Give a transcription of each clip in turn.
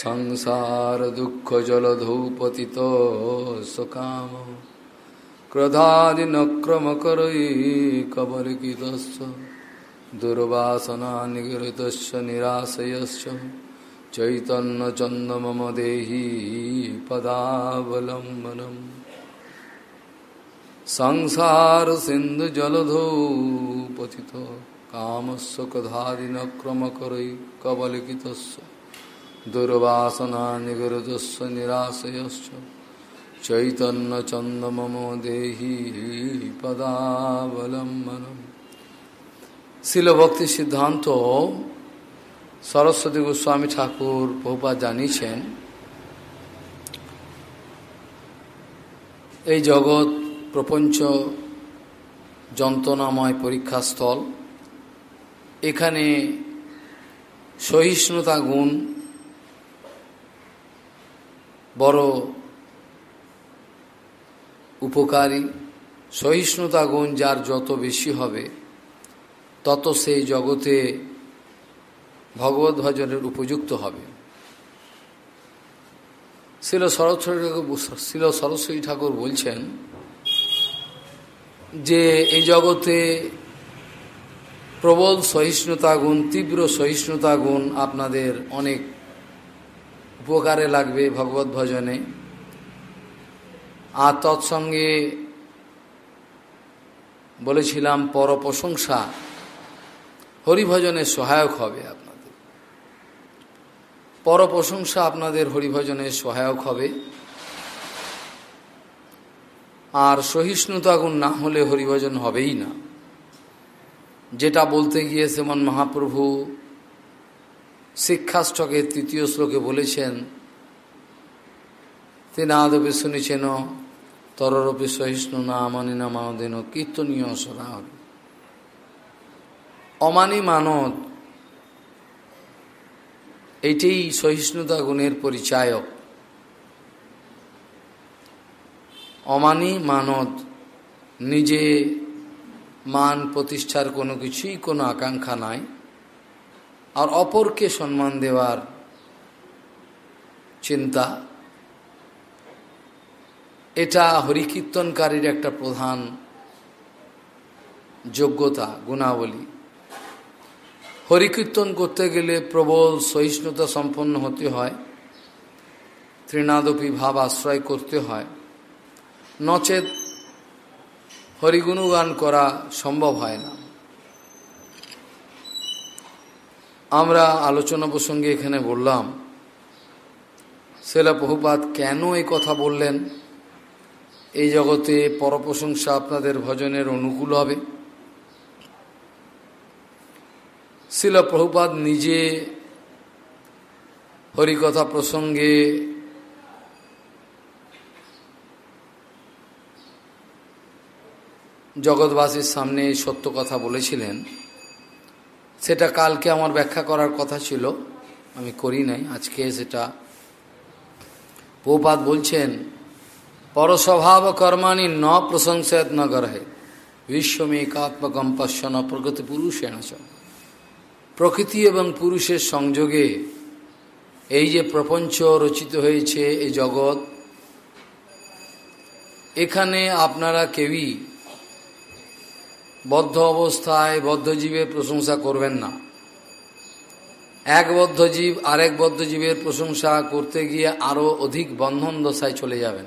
संसारदुःखजलधौ पतितो सकाम क्रोधादिनक्रमकरैकबलिकितस्य दुर्वासना निगृतस्य निराशयश्च चैतन्यचन्दमम देहि पदावलम्बनम् संसारसिन्धुजलधौ पतितो कामस्य क्रोधादिनक्रमकरैकबलिकितस्य दुर्वासना निगृतस्य निराशयश्च चैतन्यचन्दममो देहि पदावलम्बनम् শিল ভক্তি সিদ্ধান্ত সরস্বতী গোস্বামী ঠাকুর বহুপা জানিয়েছেন এই জগৎ প্রপঞ্চ যন্ত্রণাময় পরীক্ষাস্থল এখানে সহিষ্ণুতা গুণ বড় উপকারী সহিষ্ণুতা গুণ যার যত বেশি হবে, তত সেই জগতে ভগবত ভজনের উপযুক্ত হবে। শিল সরস্বতী শিল সরস্বতী ঠাকুর বলছেন যে এই জগতে প্রবল সহিষ্ণুতা গুণ তীব্র সহিষ্ণুতা গুণ আপনাদের অনেক উপকারে লাগবে ভগবত ভজনে। আর তৎসঙ্গে বলেছিলাম পর প্রশংসা হরিভজনের সহায়ক হবে আপনাদের। পর প্রশংসা আপনাদের হরিভজনের সহায়ক হবে। আর সহিষ্ণুতা গুণ না হলে হরিভজন হবেই না। যেটা বলতে গিয়ে সেমন মহাপ্রভু শিক্ষাষ্টকের তৃতীয় শ্লোকে বলেছেন তিনি আদবে শুনেছেন, তররূপে সহিষ্ণু না মানি না মানদেন কীর্তনীয় সরা হবে অমানি মানত এইটাই সহিষ্ণুতা গুণের পরিচায়ক। অমানি মানত নিজে মান প্রতিষ্ঠার কোনো কিছুই কোনো আকাঙ্ক্ষা নাই। আর অপরকে সম্মান দেওয়ার চিন্তা, এটা হরিকীর্তনকারীর একটা প্রধান যোগ্যতা, গুণাবলী। হরিকীর্তন করতে গেলে প্রবল সহিষ্ণুতা সম্পন্ন হতে হয়, ত্রিনাদপি ভাব আশ্রয় করতে হয়। নচেত হরিগুণগান করা সম্ভব হয় না। আমরা আলোচনা প্রসঙ্গে এখানে বললাম, সেলা বহুপাত কেন এই কথা বললেন? এই জগতে পরপ্রশংসা আপনাদের ভজনের অনুকূল হবে। শিল প্রভুপাদ নিজে হরিকথা প্রসঙ্গে জগৎবাসীর সামনে সত্য কথা বলেছিলেন। সেটা কালকে আমার ব্যাখ্যা করার কথা ছিল। আমি করি নাই। আজকে সেটা পৌপাত বলছেন, পরস্বভাব কর্মাণি ন প্রশংসেত ন গরহে, বিশ্বমেকাত্মকম পশ্যন প্রগতি পুরুষেণ প্রকৃতি এবং পুরুষের সংযোগে এই যে প্রপঞ্চ রচিত হয়েছে এই জগৎ, এখানে আপনারা কেউই বদ্ধ অবস্থায় বদ্ধজীবের প্রশংসা করবেন না। এক বদ্ধজীব আরেক বদ্ধজীবের প্রশংসা করতে গিয়ে আরও অধিক বন্ধন দশায় চলে যাবেন।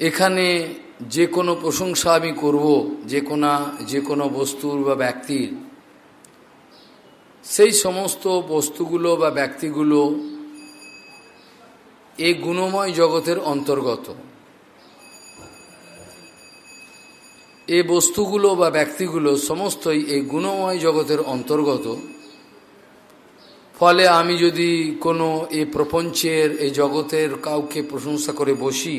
এখানে যে কোনো প্রশংসা আমি করব, যে কোনো যে কোনো বস্তুর বা ব্যক্তির সেই সমস্ত বস্তুগুলো বা ব্যক্তিগুলো এই গুণময় জগতের অন্তর্গত। এই বস্তুগুলো বা ব্যক্তিগুলো সমস্তই এই গুণময় জগতের অন্তর্গত। ফলে আমি যদি কোনো এই প্রপঞ্চের এই জগতের কাউকে প্রশংসা করে বসি,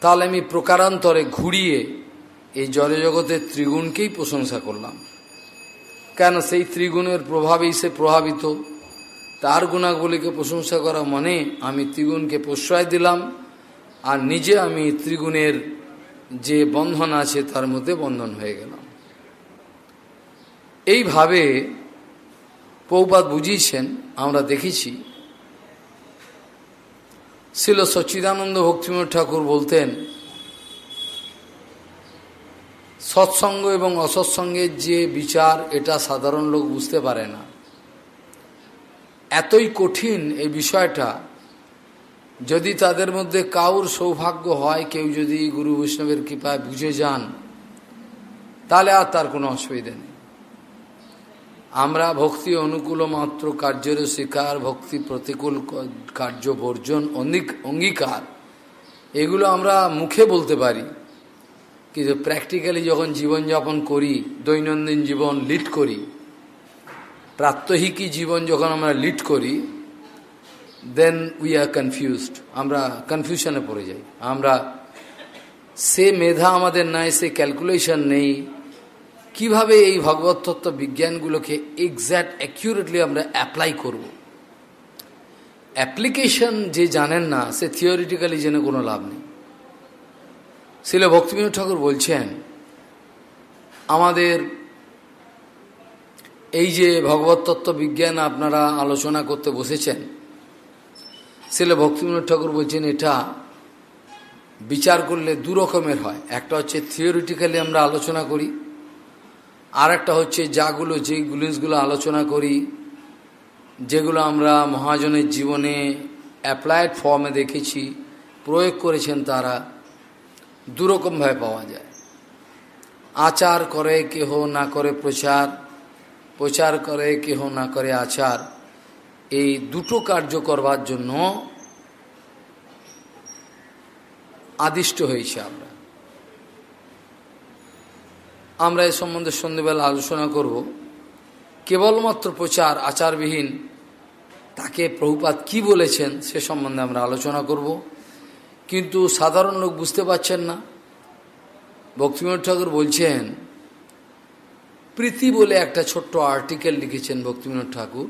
তাহলে আমি প্রকারান্তরে ঘুরিয়ে এই জড়জগতের ত্রিগুণকেই প্রশংসা করলাম। কেন সেই ত্রিগুণের প্রভাবেই সে প্রভাবিত? তার গুণাগুলিকে প্রশংসা করা মানে আমি ত্রিগুণকে প্রশ্রয় দিলাম, আর নিজে আমি ত্রিগুণের যে বন্ধন আছে তার মধ্যে বন্ধন হয়ে গেলাম এইভাবে পৌপাত বুঝিয়েছেন, আমরা দেখেছি। ছিল সচ্চিদানন্দ ভক্তিময় ঠাকুর বলতেন, সৎসঙ্গ এবং অসৎসঙ্গের যে বিচার, এটা সাধারণ লোক বুঝতে পারে না। এতই কঠিন এই বিষয়টা যদি তাদের মধ্যে কাউর সৌভাগ্য হয়, কেউ যদি গুরু বৈষ্ণবের কৃপায় বুঝে যান, তাহলে আর তার কোনো অসুবিধা নেই। আমরা ভক্তি অনুকূল মাত্র কার্যের শিকার, ভক্তি প্রতিকূল কার্য বর্জন অঙ্গীকার, এগুলো আমরা মুখে বলতে পারি। কিন্তু প্র্যাকটিক্যালি যখন জীবনযাপন করি, দৈনন্দিন জীবন লিড করি প্রাত্যহিকী জীবন যখন আমরা লিড করি দেন উই আর কনফিউজড আমরা কনফিউশনে পড়ে যাই। আমরা সে মেধা আমাদের নাই, সে ক্যালকুলেশন নেই। কীভাবে এই ভগবত তত্ত্ব বিজ্ঞানগুলোকে এক্স্যাক্ট অ্যাকিউরেটলি আমরা অ্যাপ্লাই করব? অ্যাপ্লিকেশন যে জানেন না, সে থিওরিটিক্যালি জেনে কোনো লাভ নেই। শিল ভক্তিবিনোদ ঠাকুর বলছেন, আমাদের এই যে ভগবত তত্ত্ব বিজ্ঞান আপনারা আলোচনা করতে বসেছেন শিল ভক্তিবিনোদ ঠাকুর বলছেন, এটা বিচার করলে দু রকমের হয়। একটা হচ্ছে থিওরিটিক্যালি আমরা আলোচনা করি আর একটা হচ্ছে যাগুলো যে গুলিসগুলো আলোচনা করি, যেগুলো আমরা মহাজনের জীবনে অ্যাপ্লাইড ফর্মে দেখেছি, প্রয়োগ করেছেন তারা দুরকমভাবে পাওয়া যায়। আচার করে কেহ না করে প্রচার প্রচার করে কেহ না করে আচার। এই দুটো কার্য করবার জন্য আদিষ্ট হয়েছে আমরা। আমরা এ সম্বন্ধে সন্ধ্যেবেলা আলোচনা করব। কেবলমাত্র প্রচার আচারবিহীন তাকে প্রভুপাত কি বলেছেন সে সম্বন্ধে আমরা আলোচনা করব। কিন্তু সাধারণ লোক বুঝতে পারছেন না। ভক্তিবিনোদ ঠাকুর বলছেন, প্রীতি বলে একটা ছোট্ট আর্টিকেল লিখেছেন ভক্তিবিনোদ ঠাকুর।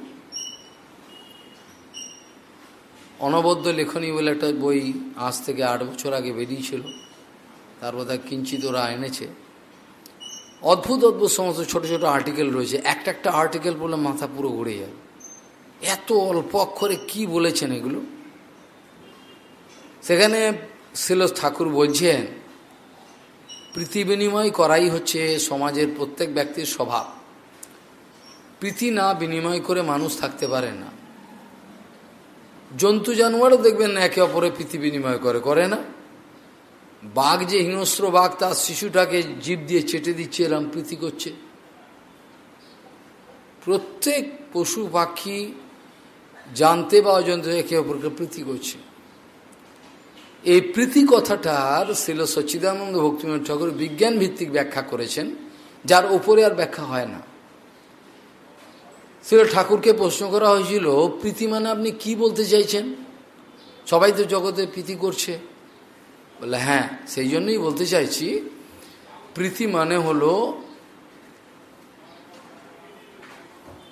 অনবদ্য লেখনী বলে একটা বই আজ থেকে আট বছর আগে বেরিয়েছিল। তারপর তা কিঞ্চিত ওরা এনেছে। অদ্ভুত অদ্ভুত সমস্ত ছোট ছোট আর্টিকেল রয়েছে। একটা একটা আর্টিকেল বলে মাথা পুরো ঘুরে যাবে এত অল্প অক্ষরে কি বলেছেন এগুলো? সেখানে শিল ঠাকুর বলছেন, প্রীতি বিনিময় করাই হচ্ছে সমাজের প্রত্যেক ব্যক্তির স্বভাব। প্রীতি না বিনিময় করে মানুষ থাকতে পারে না। জন্তু জানোয়ারও দেখবেন একে অপরে প্রীতি বিনিময় করে করে না। বাঘ যে হিংস্র বাঘ, তার শিশুটাকে জীব দিয়ে চেটে দিচ্ছে, এরম প্রীতি করছে। প্রত্যেক পশু পাখি জানতে বা অজান্তে একে অপরকে প্রীতি করছে। এই প্রীতি কথাটার ছিল সচ্চিদানন্দ ভক্তিময় ঠাকুর বিজ্ঞান ভিত্তিক ব্যাখ্যা করেছেন, যার ওপরে আর ব্যাখ্যা হয় না। ছিল ঠাকুরকে প্রশ্ন করা হয়েছিল, প্রীতি মানে আপনি কি বলতে চাইছেন? সবাই তো জগতে প্রীতি করছে। বলে হ্যাঁ সেই জন্যই বলতে চাইছি, প্রীতি মানে হলো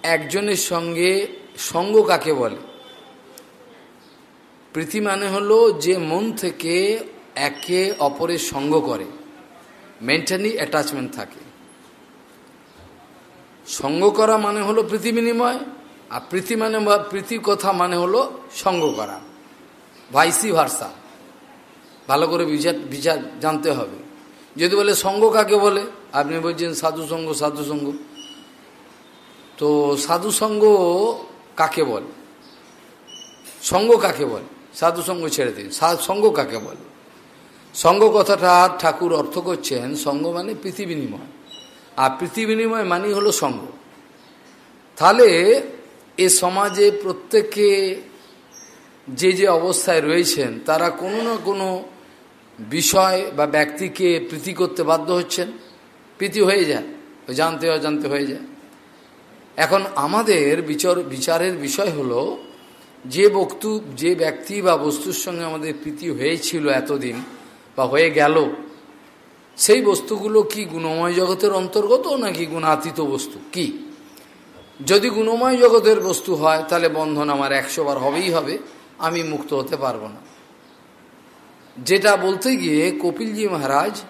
একজনের সঙ্গে সঙ্গ কাকে বলে। প্রীতি মানে হলো যে মন থেকে একে অপরের সঙ্গ করে। মেন্টালি অ্যাটাচমেন্ট থাকে। সঙ্গ করা মানে হলো প্রীতি বিনিময়, আর প্রীতি মানে প্রীতির কথা মানে হলো সঙ্গ করা। Vice versa. ভালো করে বিচার বিচার জানতে হবে। যদি বলে সঙ্গ কাকে বলে? আপনি বলছেন সাধু সঙ্গ তো সাধু সঙ্গ কাকে বলে? সঙ্গ কাকে বলে? সাধু সঙ্গ ছেড়ে দিন। সঙ্গ কাকে বলে? সঙ্গ কথাটা ঠাকুর অর্থ করছেন, সঙ্গ মানে প্রীতি বিনিময়। আর প্রীতি বিনিময় মানে হলো সঙ্গ। তাহলে এ সমাজে প্রত্যেকে যে যে অবস্থায় রয়েছেন, তারা কোনো না কোনো বিষয় বা ব্যক্তিকে প্রীতি করতে বাধ্য হচ্ছেন। প্রীতি হয়ে যায়, জানতে অজান্তে হয়ে যায়। এখন আমাদের বিচার, বিচারের বিষয় হলো, যে বস্তু যে ব্যক্তি বা বস্তুর সঙ্গে আমাদের প্রীতি হয়েছিল এতদিন বা হয়ে গেল সেই বস্তুগুলো কি গুণময় জগতের অন্তর্গত নাকি গুণাতীত বস্তু? কি? যদি গুণময় জগতের বস্তু হয়, তাহলে বন্ধন আমার একশো বার হবেই হবে, আমি মুক্ত হতে পারব না। যেটা বলতে গিয়ে কপিলজি মহারাজ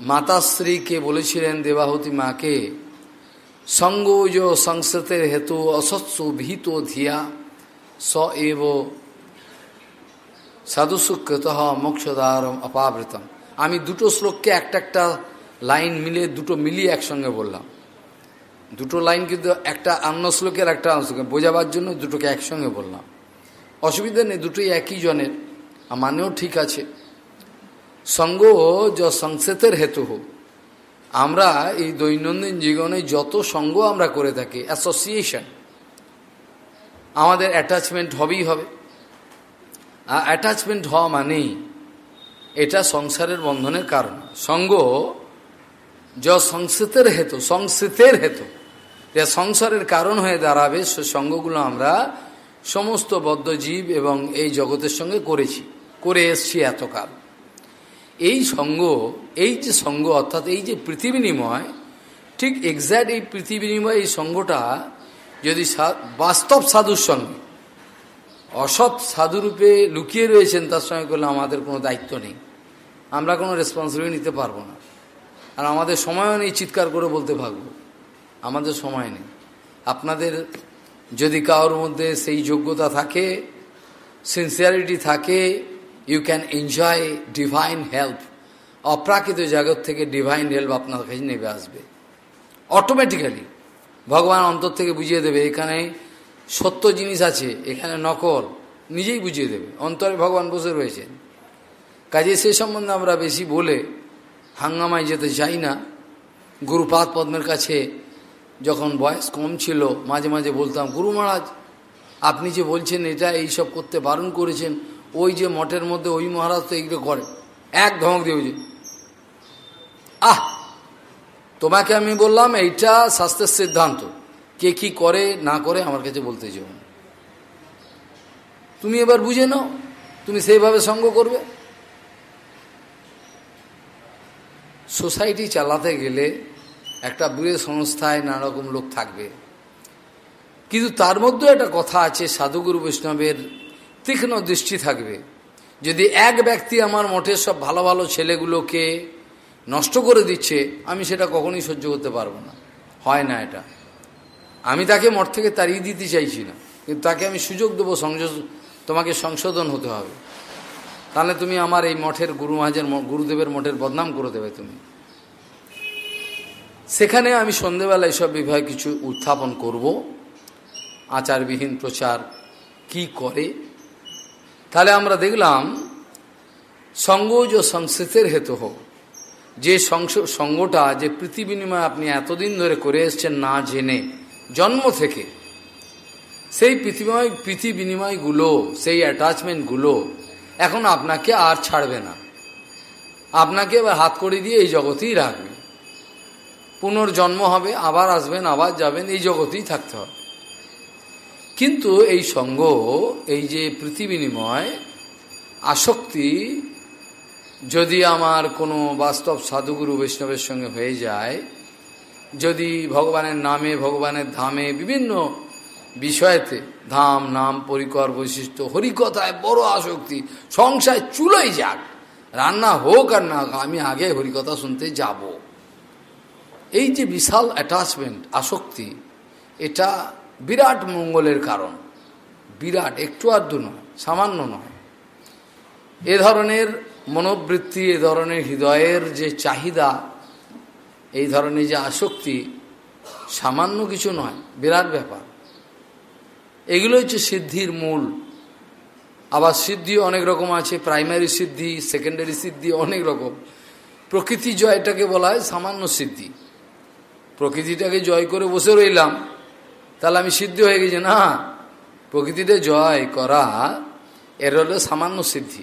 মাতাশ্রীকে বলেছিলেন দেবাহতী মাকে, সঙ্গোজ সংস্কৃতের হেতু অসৎসু ভীত ধিয়া, স এব সাধুসুকৃত মোক্ষদারম অপাবৃতম। আমি দুটো শ্লোককে একটা একটা লাইন মিলে দুটো মিলিয়ে একসঙ্গে বললাম। দুটো লাইন কিন্তু একটা অন্য শ্লোকের একটা শ্লোকে। বোঝাবার জন্য দুটোকে একসঙ্গে বললাম। অসুবিধা নেই, দুটোই একই জনের। মানেও ঠিক আছে। সঙ্গ য সংসেতের হেতু হোক আমরা এই দৈনন্দিন জীবনে যত সঙ্গ আমরা করে থাকি অ্যাসোসিয়েশন আমাদের অ্যাটাচমেন্ট হবেই হবে। আর অ্যাটাচমেন্ট হওয়া মানেই এটা সংসারের বন্ধনের কারণ। সঙ্গ য সংস্কৃতের হেতু সংস্কৃতের হেতু। যে সংসারের কারণ হয়ে দাঁড়াবে, সে সঙ্গগুলো আমরা সমস্ত বদ্ধজীব এবং এই জগতের সঙ্গে করেছি, করে এসছি এতকাল। এই সঙ্গ, এই যে সঙ্গ, অর্থাৎ এই যে পৃথিবীনিময়, ঠিক এক্স্যাক্ট এই পৃথিবীনিময় এই সঙ্গটা যদি বাস্তব সাধুর সঙ্গে, অসৎ সাধুরূপে লুকিয়ে রয়েছেন, তার সঙ্গে করলে আমাদের কোনো দায়িত্ব নেই। আমরা কোনো রেসপন্সিবিলিটি নিতে পারব না। আর আমাদের সময়ও নেই চিৎকার করে বলতে পারব আমাদের সময় নেই। আপনাদের যদি কারোর মধ্যে সেই যোগ্যতা থাকে সিনসিয়ারিটি থাকে you can enjoy divine help অপ্রাকৃত জগৎ থেকে ডিভাইন হেল্প আপনার কাছে নেবে, আসবে। অটোমেটিক্যালি ভগবান অন্তর থেকে বুঝিয়ে দেবে, এখানে সত্য জিনিস আছে, এখানে নকল, নিজেই বুঝিয়ে দেবে। অন্তরে ভগবান বসে রয়েছেন। কাজে সে সম্বন্ধে আমরা বেশি বলে হাঙ্গামায় যেতে চাই না। গুরুপাদ পদ্মের কাছে যখন বয়স কম ছিল, মাঝে মাঝে বলতাম, গুরু মহারাজ, আপনি যে বলছেন এটা, এই সব করতে বারণ করেছেন, ওই যে মঠের মধ্যে ওই মহারাজ তো এইগুলো করে। এক ধমক দিয়ে যে আহ, তোমাকে আমি বললাম এইটা স্বাস্থ্যের সিদ্ধান্ত। কে কি করে, না করে আমার কাছে বলতে চাও তুমি এবার বুঝে নাও, তুমি সেইভাবে সঙ্গ করবে? সোসাইটি চালাতে গেলে একটা বুড়ে সংস্থায় নানা রকম লোক থাকবে। কিন্তু তার মধ্যেও একটা কথা আছে, সাধুগুরু বৈষ্ণবের তীক্ষ্ণ দৃষ্টি থাকবে। যদি এক ব্যক্তি আমার মঠের সব ভালো ভালো ছেলেগুলোকে নষ্ট করে দিচ্ছে, আমি সেটা কখনোই সহ্য করতে পারব না। হয় না এটা। আমি তাকে মঠ থেকে তাড়িয়ে দিতে চাইছি না, কিন্তু তাকে আমি সুযোগ দেবো সংযোগ তোমাকে সংশোধন হতে হবে। তাহলে তুমি আমার এই মঠের গুরু মহাজের গুরুদেবের মঠের বদনাম করে দেবে তুমি। সেখানে আমি সন্ধেবেলা এসব বিভাগে কিছু উত্থাপন করব, আচারবিহীন প্রচার কি করে? তাহলে আমরা দেখলাম, সঙ্গজ ও সংস্কৃতের হেতু হোক যে সঙ্গটা, যে পৃথিবীনিময় আপনি এতদিন ধরে করে এসছেন না জেনে, জন্ম থেকে, সেই পৃথিবী বিনিময়গুলো, সেই অ্যাটাচমেন্টগুলো এখন আপনাকে আর ছাড়বে না। আপনাকে এবার হাত করে দিয়ে এই জগতেই রাখবে। পুনর্জন্ম হবে, আবার আসবেন, আবার যাবেন, এই জগতেই থাকতে হবে। কিন্তু এই সঙ্গ, এই যে পৃথিবিনিময় আসক্তি, যদি আমার কোনো বাস্তব সাধুগুরু বৈষ্ণবের সঙ্গে হয়ে যায়, যদি ভগবানের নামে, ভগবানের ধামে বিভিন্ন বিষয়েতে ধাম, নাম, পরিকর, বৈশিষ্ট্য, হরিকথায় বড় আসক্তি সংসার চুলোই যাক। রান্না হোক আর না আমি আগে হরিকথা শুনতে যাব। এই যে বিশাল অ্যাটাচমেন্ট আসক্তি, এটা বিরাট মঙ্গলের কারণ। বিরাট, একটু আধটু নয়, সামান্য নয়। এ ধরনের মনোবৃত্তি, এ ধরনের হৃদয়ের যে চাহিদা, এই ধরনের যে আসক্তি, সামান্য কিছু নয়, বিরাট ব্যাপার। এগুলো হচ্ছে সিদ্ধির মূল। আবার সিদ্ধি অনেক রকম আছে প্রাইমারি সিদ্ধি সেকেন্ডারি সিদ্ধি, অনেক রকম। প্রকৃতি জয়টাকে বলা হয় সামান্য সিদ্ধি। প্রকৃতিটাকে জয় করে বসে রইলাম, তাহলে আমি সিদ্ধি হয়ে গেছি। না প্রকৃতিটা জয় করা, এর হলো সামান্য সিদ্ধি।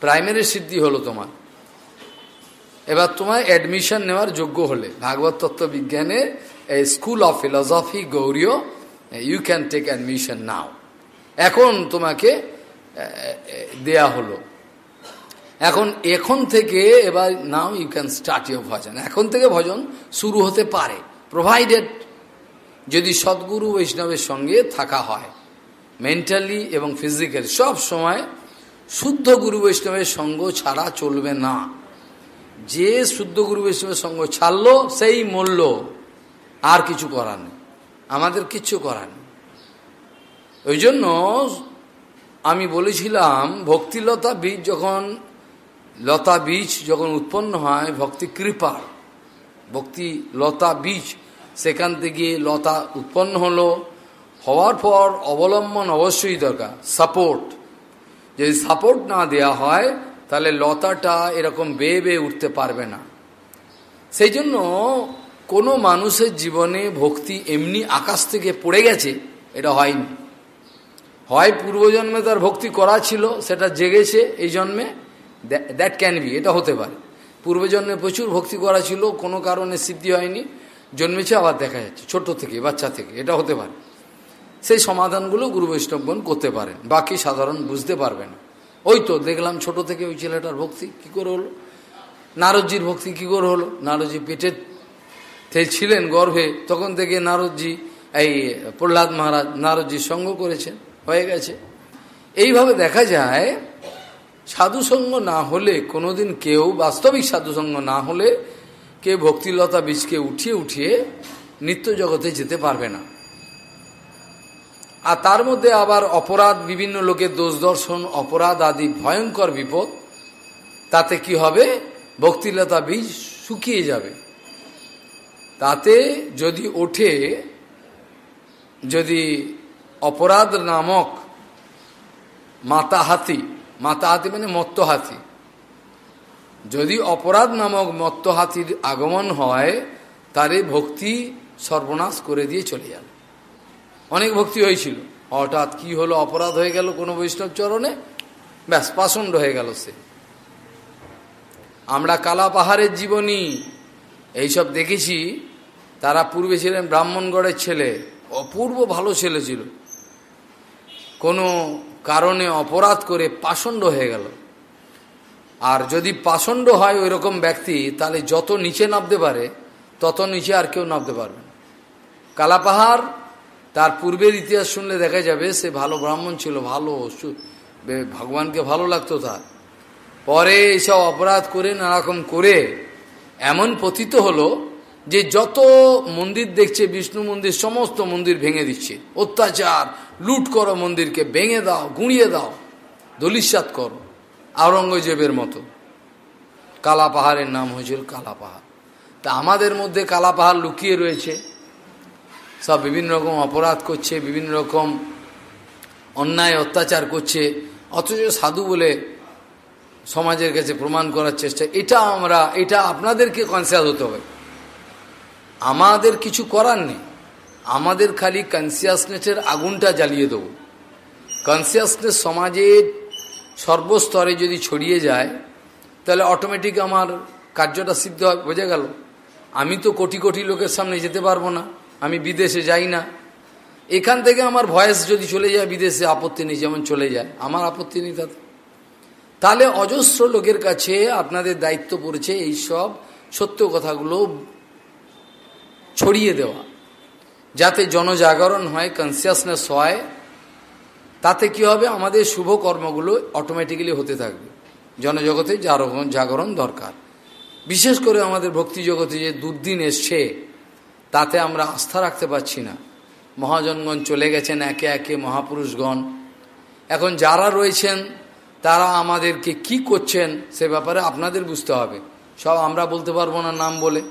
প্রাইমারি সিদ্ধি হলো তোমার। এবার তোমার অ্যাডমিশন নেওয়ার যোগ্য হলে, ভাগবত তত্ত্ব school of philosophy Gaudiya you can take admission now এখন তোমাকে দেয়া হলো। এখন এখন থেকে এবার now you can start your ভজন এখন থেকে ভজন শুরু হতে পারে। প্রোভাইডেড যদি সদ্গুরু বৈষ্ণবের সঙ্গে থাকা হয় মেন্টালি এবং ফিজিক্যালি সব সময় শুদ্ধ গুরু বৈষ্ণবের সঙ্গ ছাড়া চলবে না। যে শুদ্ধ গুরু বৈষ্ণবের সঙ্গ ছাড়লো, সেই মূল্য আর কিছু করার নেই। আমাদের কিচ্ছু করার ওই জন্য আমি বলেছিলাম ভক্তিলতা বীজ যখন, লতা বীজ যখন উৎপন্ন হয়, ভক্তি কৃপা, ভক্তি লতা বীজ, সেখান থেকে লতা উৎপন্ন হলো। হওয়ার পর অবলম্বন অবশ্যই দরকার সাপোর্ট যদি সাপোর্ট না দেয়া হয়, তাহলে লতাটা এরকম বেয়ে বেয়ে উঠতে পারবে না। সেই জন্য কোনো মানুষের জীবনে ভক্তি এমনি আকাশ থেকে পড়ে গেছে, এটা হয়নি। হয় পূর্বজন্মে তার ভক্তি করা ছিল, সেটা জেগেছে এই জন্মে দ্যাট ক্যান বি, এটা হতে পারে। পূর্বজন্মে প্রচুর ভক্তি করা ছিল, কোনো কারণে সিদ্ধি হয়নি, জন্মেছে আবার দেখা যাচ্ছে, ছোট থেকে, বাচ্চা থেকে, এটা হতে পারে। সেই সমাধানগুলো গুরু বৈষ্ণবগণ করতে পারেন, বাকি সাধারণ বুঝতে পারবে না। ওই তো, দেখলাম ছোট থেকে ওই ছেলেটার ভক্তি কি করে হলো? নারদজির ভক্তি কি করে হলো? নারদজি পেটের ছিলেন গর্ভে, তখন থেকে নারদজি, এই প্রহ্লাদ মহারাজ নারদজির সঙ্গ করেছেন, হয়ে গেছে। এইভাবে দেখা যায়, সাধুসঙ্গ না হলে কোনোদিন কেউ, বাস্তবিক সাধুসঙ্গ না হলে কেউ ভক্তিলতা বীজকে উঠিয়ে উঠিয়ে নিত্য জগতে যেতে পারবে না। আর তার মধ্যে আবার অপরাধ, বিভিন্ন লোকের দোষ দর্শন, অপরাধ আদি ভয়ঙ্কর বিপদ, তাতে কি হবে? ভক্তিলতা বীজ শুকিয়ে যাবে। তাতে যদি ওঠে, যদি অপরাধ নামক মাতা হাতি মাতা হাতি মানে মত্ত হাতি, যদি অপরাধ নামক মত্ত হাতির আগমন হয়, তারে ভক্তি সর্বনাশ করে দিয়ে চলে যাবে অনেক ভক্তি হয়েছিল। হঠাৎ কি হলো, অপরাধ হয়ে গেল কোনো বৈষ্ণব চরণে? ব্যাস, পাষণ্ড হয়ে গেল সে। আমরা কালা পাহাড়ের জীবনী এইসব দেখেছি। তারা পূর্বে ছিলেন ব্রাহ্মণগড়ের ছেলে, অপূর্ব ভালো ছেলে ছিল। কোনো কারণে অপরাধ করে পাষণ্ড হয়ে গেল। আর যদি পাষণ্ড হয় ওই রকম ব্যক্তি, তাহলে যত নিচে নামতে পারে, তত নিচে আর কেউ নামতে পারবে না। কালাপাহাড়, তার পূর্বের ইতিহাস শুনলে দেখা যাবে, সে ভালো ব্রাহ্মণ ছিল, ভালো ভগবানকে ভালো লাগতো তার। পরে এইসব অপরাধ করে, নানারকম করে, এমন পতিত হলো যে যত মন্দির দেখছে, বিষ্ণু মন্দির, সমস্ত মন্দির ভেঙে দিচ্ছে। অত্যাচার, লুট করো মন্দিরকে, ভেঙে দাও, গুঁড়িয়ে দাও দলিসাত করো। আওরঙ্গজেবের মতো। কালা পাহাড়ের নাম হয়েছিল কালা পাহাড়। তা আমাদের মধ্যে কালা পাহাড় লুকিয়ে রয়েছে। সব বিভিন্ন রকম অপরাধ করছে, বিভিন্ন রকম অন্যায়, অত্যাচার করছে। অথচ সাধু বলে সমাজের কাছে প্রমাণ করার চেষ্টা। এটা আমরা, এটা আপনাদেরকে কনসিয়াস হতে হবে। আমাদের কিছু করার নেই। আমাদের খালি কনসিয়াসনেসের আগুনটা জ্বালিয়ে দেব। কনসিয়াসনেস সমাজের সর্বস্তরে যদি ছড়িয়ে যায়, তাহলে অটোমেটিক আমার কার্যটা সিদ্ধ বোঝা গেল। আমি তো কোটি কোটি লোকের সামনে যেতে পারব না, আমি বিদেশে যাই না। এখান থেকে আমার ভয়েস যদি চলে যায়, বিদেশে আপত্তি নেই, যেমন চলে যায়। আমার আপত্তি নেই তাতে। তাহলে অজস্র লোকের কাছে আপনাদের দায়িত্ব পড়েছে এইসব সত্য কথাগুলো ছড়িয়ে দেওয়া। যাতে জনজাগরণ হয় কনসিয়াসনেস হয়, তাতে কি হবে? আমাদের শুভ কর্মগুলো অটোমেটিক্যালি হতে থাকবে। জনজগতে জাগরণ দরকার। বিশেষ করে আমাদের ভক্তি জগতে যে দুর্দিন এসছে, তাতে আমরা আস্থা রাখতে পারছি না। মহাজনগণ চলে গেছেন একে একে, মহাপুরুষগণ। এখন যারা রয়েছেন, তারা আমাদেরকে কি করছেন, সে ব্যাপারে আপনাদের বুঝতে হবে। সব আমরা বলতে পারব না নাম বলে।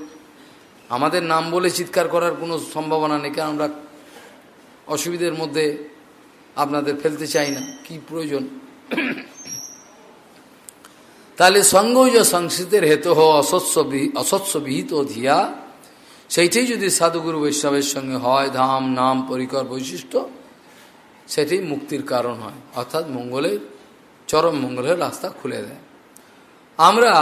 আমাদের নাম বলে চিৎকার করার কোনো সম্ভাবনা নেই, কারণ আমরা অসুবিধের মধ্যে আপনাদের ফেলতে চাই না। কি প্রয়োজন? তাহলে সঙ্গজ সংস্কৃতের হেতু হ অসৎস অসৎস বিহিত ধিয়া। সেইটাই যদি সাধুগুরু বৈষ্ণবের সঙ্গে হয়, ধাম, নাম, পরিকর, বৈশিষ্ট্য, সেটি মুক্তির কারণ হয়। অর্থাৎ মঙ্গলের, চরম মঙ্গলের রাস্তা খুলে দেয়। আমরা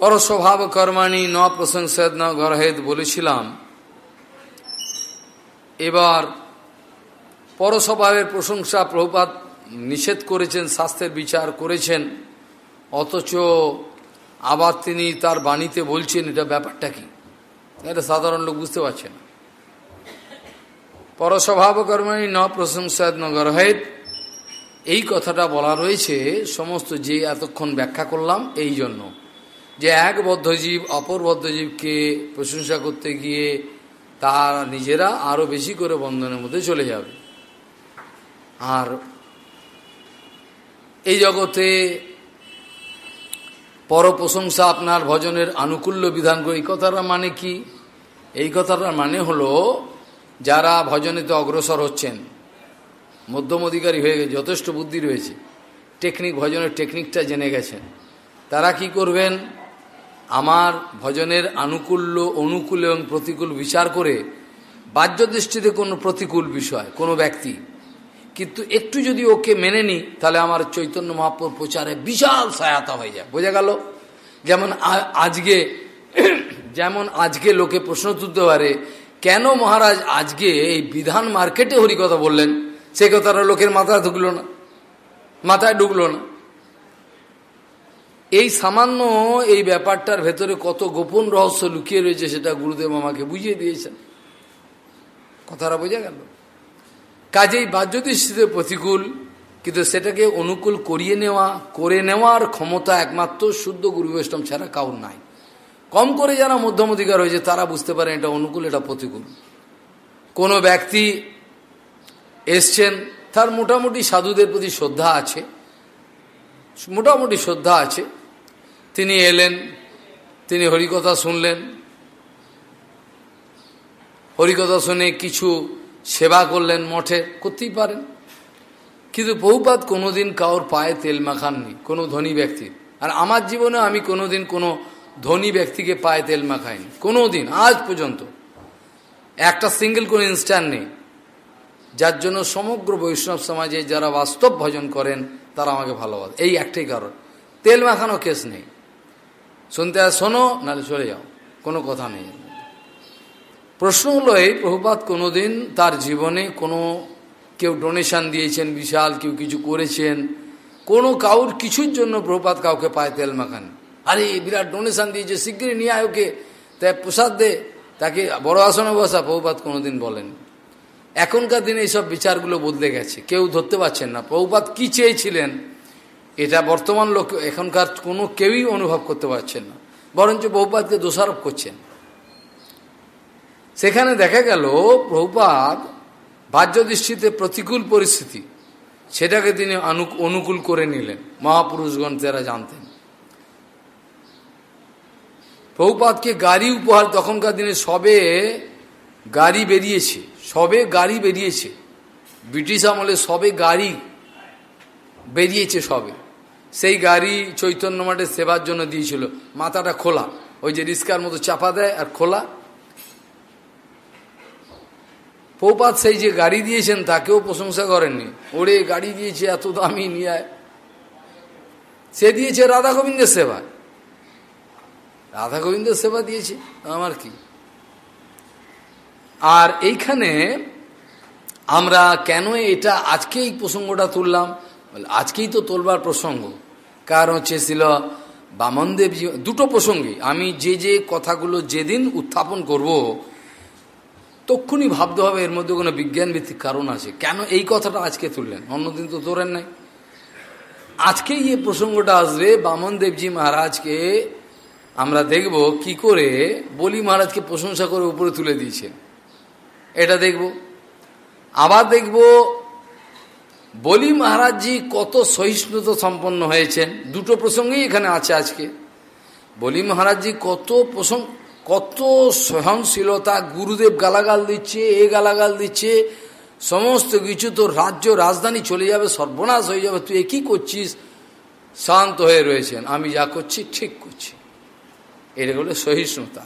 পরস্বভাব কর্মাণী, ন প্রশংসেদ ন গরহেদ বলেছিলাম। এবার পরস্বভাবের প্রশংসা প্রভুপাত নিষেধ করেছেন স্বাস্থ্যের বিচার করেছেন। অথচ আবার তিনি তার বাণীতে বলছেন, এটা ব্যাপারটা কি? এটা সাধারণ লোক বুঝতে পারছে না। পরস্বভাব কর্মাণী, ন প্রশংসাদ ন গরহেদ, এই কথাটা বলা রয়েছে, সমস্ত যে এতক্ষণ ব্যাখ্যা করলাম, এই জন্য। যে এক বদ্ধজীব, অপর বদ্ধজীবকে প্রশংসা করতে গিয়ে তার নিজেরা আরও বেশি করে বন্ধনের মধ্যে চলে যাবে। আর এই জগতে পর প্রশংসা আপনার ভজনের আনুকূল্য বিধান এই কথাটার মানে কি? এই কথাটার মানে হলো, যারা ভজনেতে অগ্রসর হচ্ছেন, মধ্যম অধিকারী হয়ে গেছে, যথেষ্ট বুদ্ধি রয়েছে, টেকনিক, ভজনের টেকনিকটা জেনে গেছেন, তারা কি করবেন? আমার ভজনের আনুকূল্য, অনুকূল এবং প্রতিকূল বিচার করে বাহ্য দৃষ্টিতে কোনো প্রতিকূল বিষয়, কোনো ব্যক্তি। কিন্তু একটু যদি ওকে মেনে নিই তাহলে আমার চৈতন্য মহাপুর প্রচারে বিশাল সহায়তা হয়ে যায়। বোঝা গেল? যেমন আজকে যেমন আজকে লোকে প্রশ্ন তুলতে পারে, কেন মহারাজ আজকে এই বিধান মার্কেটে হরিকথা বললেন? সে কথাটা লোকের মাথায় ঢুকলো না। মাথায় ঢুকলো না। এই সামান্য এই ব্যাপারটার ভেতরে কত গোপন রহস্য লুকিয়ে রয়েছে সেটা গুরুদেব আমাকে বুঝিয়ে দিয়েছেন। কথাটা বোঝা গেল। কাজেই বাহ্যদৃষ্টিতে প্রতিকূল, কিন্তু সেটাকে অনুকূল করিয়ে নেওয়া, করে নেওয়ার ক্ষমতা একমাত্র শুদ্ধ গুরু বৈষ্ণব ছাড়া কাউর নাই। কম করে যারা মধ্যম অধিকার হয়েছে, তারা বুঝতে পারেন এটা অনুকূল, এটা প্রতিকূল। কোনো ব্যক্তি এসছেন, তার মোটামুটি সাধুদের প্রতি শ্রদ্ধা আছে, মোটামুটি শ্রদ্ধা আছে তিনি এলেন, তিনি হরিকথা শুনলেন। হরিকথা শুনে কিছু সেবা করলেন মঠে, করতেই পারেন। কিন্তু বহুপাত কোনোদিন কাউর পায়ে তেল মাখাননি, কোনো ধনী ব্যক্তির আর আমার জীবনে আমি কোনোদিন কোনো ধনী ব্যক্তিকে পায়ে তেল মাখাইনি কোনো দিন আজ পর্যন্ত। একটা সিঙ্গেল কোনো ইনস্ট্যান্ট নেই। যার জন্য সমগ্র বৈষ্ণব সমাজে যারা বাস্তব ভজন করেন, তারা আমাকে ভালোবাসে। এই একটাই কারণ। তেল মাখানো কেস নেই। শুনতে আর শোনো, নাহলে চলে যাও। কোনো কথা নেই। প্রশ্ন হলো, এই প্রভুপাত কোনোদিন তার জীবনে কোনো কেউ ডোনেশন দিয়েছেন বিশাল, কেউ কিছু করেছেন, কোনো কাউর কিছুর জন্য প্রভুপাত কাউকে পায় তেল মাখান। আরে বিরাট ডোনেশন দিয়েছে শীঘ্রই নিয়ে আয় ওকে। তাই প্রসাদ দে। তাকে বড় আসনে বসা, প্রভুপাত কোনোদিন বলেন। এখনকার দিনে এইসব বিচারগুলো বদলে গেছে। কেউ ধরতে পারছেন না। প্রভুপাত কি চেয়েছিলেন? এটা বর্তমান লোক, এখনকার কোনো কেউই অনুভব করতে পারছেন না। বরঞ্চ বহুপাতকে দোষারোপ করছেন। সেখানে দেখা গেল প্রভুপাত বাহ্য দৃষ্টিতে প্রতিকূল পরিস্থিতি, সেটাকে তিনি অনুকূল করে নিলেন। মহাপুরুষগণ যারা জানতেন। প্রভুপাতকে গাড়ি উপহার তখনকার দিনে সবে গাড়ি বেরিয়েছে, সবে গাড়ি বেরিয়েছে। ব্রিটিশ আমলে সবে গাড়ি বেরিয়েছে সবে। সেই গাড়ি চৈতন্য মাঠে সেবার জন্য দিয়েছিল। মাথাটা খোলা। ওই যে রিস্কার মতো চাপা দেয় আর খোলা। পৌপাত সেই যে গাড়ি দিয়েছেন, তাকেও প্রশংসা করেননি। ওরে, গাড়ি দিয়েছে এত দামি নিয়ে সে দিয়েছে রাধা গোবিন্দের সেবা। রাধা গোবিন্দের সেবা দিয়েছে, আমার কি? আর এইখানে আমরা কেন এটা আজকে এই প্রসঙ্গটা তুললাম? আজকেই তো তোলবার প্রসঙ্গ। কারণ হচ্ছে ছিল বামনদেব দুটো প্রসঙ্গে, আমি যে যে কথাগুলো যেদিন উত্থাপন করব, তক্ষুনি ভাবতে হবে এর মধ্যে কোনো বিজ্ঞান ভিত্তিক কারণ আছে। কেন এই কথাটা আজকে তুললেন? অন্যদিন তো তোলেন নাই। আজকেই এই প্রসঙ্গটা আসবে বামন দেবজি মহারাজকে আমরা দেখব কি করে বলি মহারাজকে প্রশংসা করে উপরে তুলে দিয়েছেন। এটা দেখব। আবার দেখব বলি মহারাজজি, কত সহিষ্ণুতা সম্পন্ন হয়েছেন। দুটো প্রসঙ্গেই এখানে আছে আজকে। বলি মহারাজজি, কত প্রসঙ্গ, কত সহনশীলতা, গুরুদেব গালাগাল দিচ্ছে, এ গালাগাল দিচ্ছে, সমস্ত কিছু তোর রাজ্য রাজধানী চলে যাবে, সর্বনাশ হয়ে যাবে, তুই কি করছিস? শান্ত হয়ে রয়েছেন। আমি যা করছি, ঠিক করছি। এটা হলো সহিষ্ণুতা।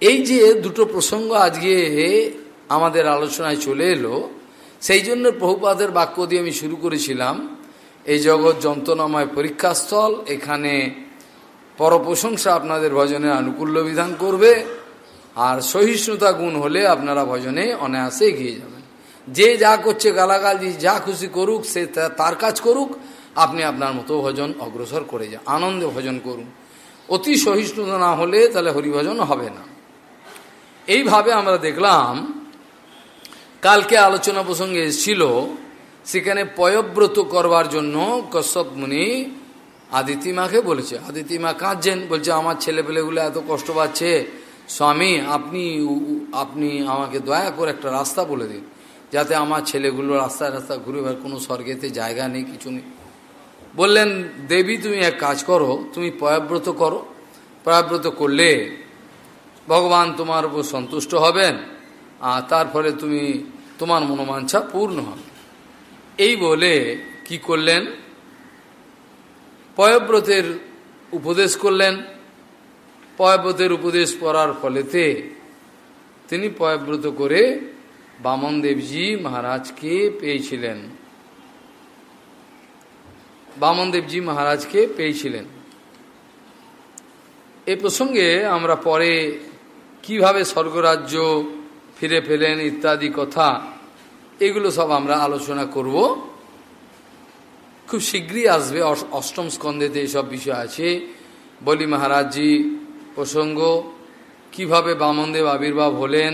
এই যে দুটো প্রসঙ্গ আজকে আমাদের আলোচনায় চলে এলো সেই জন্য প্রভুপাদের বাক্য দিয়ে আমি শুরু করেছিলাম, এই জগৎ যন্ত্রণাময় পরীক্ষাস্থল, এখানে পরপ্রশংসা আপনাদের ভজনে আনুকূল্য বিধান করবে, আর সহিষ্ণুতা গুণ হলে আপনারা ভজনে অনায়াসে এগিয়ে যাবেন। যে যা করছে গালাগাল, যা খুশি করুক, সে তার কাজ করুক, আপনি আপনার মতো ভজন অগ্রসর করে যান, আনন্দে ভজন করুন। অতি সহিষ্ণুতা না হলে তাহলে হরিভজন হবে না। এইভাবে আমরা দেখলাম কালকে আলোচনা প্রসঙ্গে এসেছিল, সেখানে পয়ব্রত করবার জন্য কশ্যপ মুনি আদিতি মাকে বলেছে। আদিতি মা কাঁদছেন, বলছে, আমার ছেলেপেলেগুলো এত কষ্ট পাচ্ছে। স্বামী, আপনি আপনি আমাকে দয়া করে একটা রাস্তা বলে দিন, যাতে আমার ছেলেগুলো রাস্তায় রাস্তা ঘুরে বেড়ার কোনো স্বর্গেতে জায়গা নেই, কিছু নেই। বললেন, দেবী, তুমি এক কাজ করো, তুমি পয়াব্রত করো। পয়াব্রত করলে ভগবান তোমার উপর সন্তুষ্ট হবেন। আর ফলে তুমি তোমার মনোমাঞ্ছা পূর্ণ হবে। এই বলে কি করলেন? পয়ব্রতের উপদেশ করলেন। পয়ব্রতের উপদেশ পড়ার ফলেতে তিনি পয়ব্রত করে বামন দেবজি মহারাজকে পেয়েছিলেন। বামন দেবজি মহারাজকে পেয়েছিলেন। এ প্রসঙ্গে আমরা পরে কীভাবে স্বর্গরাজ্য ফিরে ফেলেন ইত্যাদি কথা, এগুলো সব আমরা আলোচনা করব। খুব শীঘ্রই আসবে অষ্টম স্কন্ধেতে এইসব বিষয় আছে। বলি মহারাজজি প্রসঙ্গ, কীভাবে বামনদেব আবির্ভাব হলেন?